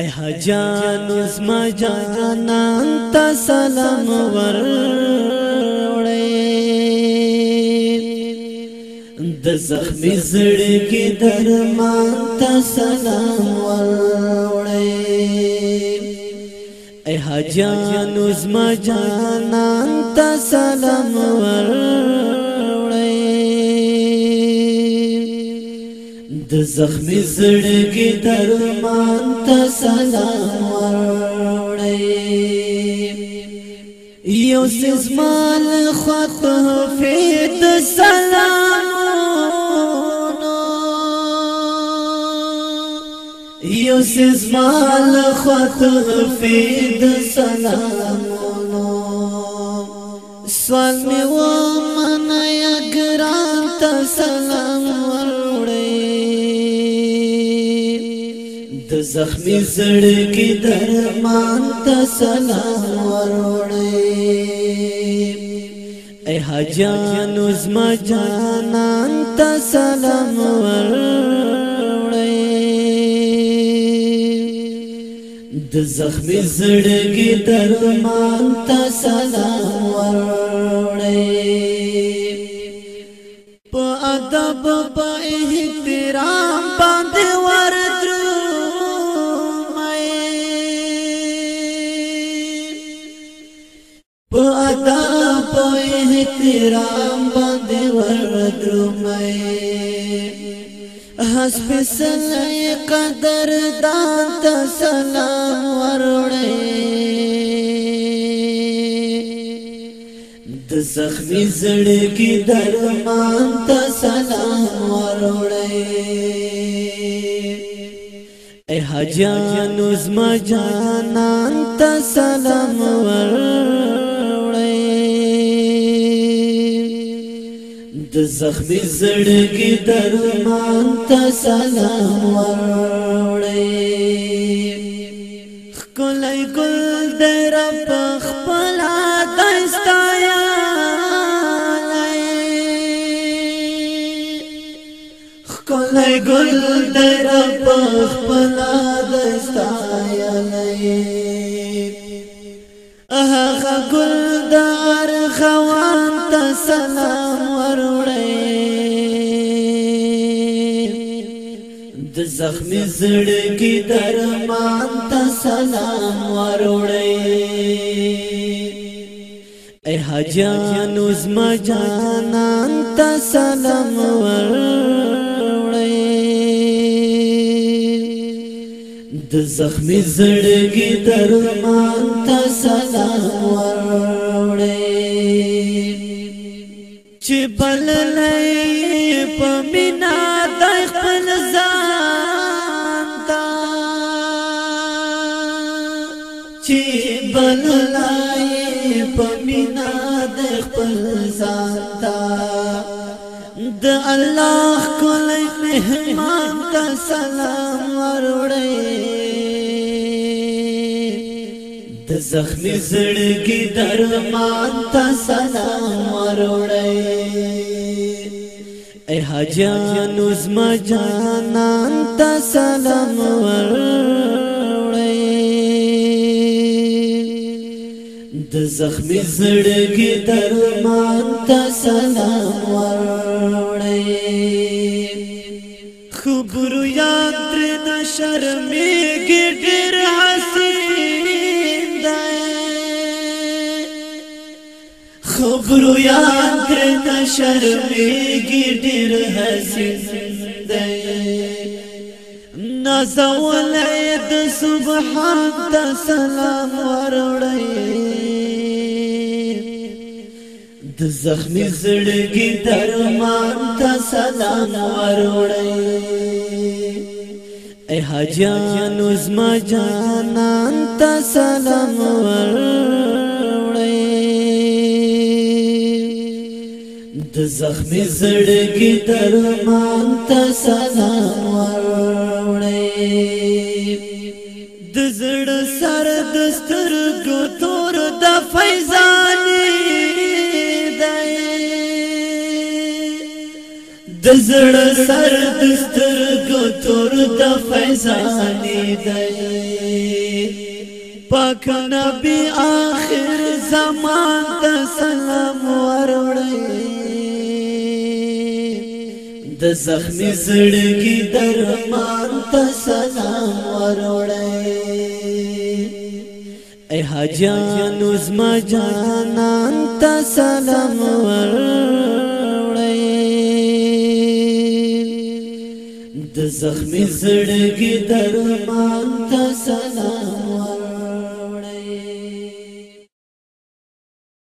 اے حجان زما جانان تا سلام ور وړې د زخمي زړه کې درمان تا سلام ور وړې اے حجان زما جانان تا سلام زخمی زڑگی درمان مانتا سلام ورڑی یو سیز مال خواق فیت سلام یو سیز مال خواق فیت سلام سوال میں وہ منع اگران تا سلام ورڑی زخمی زړه کې درمان ته سلام وروړې اے حاجان زما جانان ته سلام وروړې د زخمی زړه کې درمان ته سلام وروړې په ادب په احترام تا په احترام باندې ورکړم حسب سلای قدر دان ته سلام ورړې د زخمی زړه کې درمان ته سلام ورړې اے حجانو زما جانان ته سلام ورړې د زخمی زړګي درمان ته سلام وروړې خلای ګل در په خپل دستایا خلای ګل در په خپل دستایا نه اها ګل سلام وروړې د زخمي زړه کې درمان ته سلام وروړې اے حاجان زما جانان ته سلام وروړې د زخمي زړه کې درمان ته سلام وروړې چې بل لې پمینا د خپل ځان تا چې بل لې پمینا د خپل ځان تا د الله کولې مهمان ته سلام وروړې د زخمی زړګي درمان ته سلام وروړې اے حاجان عظم جانان ته سلام وروړې د زخمی زړګي درمان ته سلام وروړې خبر یاد تر شرمېږي ډېر گرویان کرتا شرمیگی ډیر حسین دی نازولای د سبحان د سلام وروړی د زخمی زړګي درمان ته سلام وروړی اے حاجانو زما جانان ته سلام وروړی زخمی زړګي درمان ته سلام وروړې د زړه سر د سترګو تور د فیضانې دی د زړه سر د سترګو تور د فیضانې دی پاک نبی آخر زمان ته سلام وروړې د زخمی زړګي درمان ته سلام وروړې اے حاجان عظما جانان ته سلام وروړې د زخمی زړګي درمان ته سلام وروړې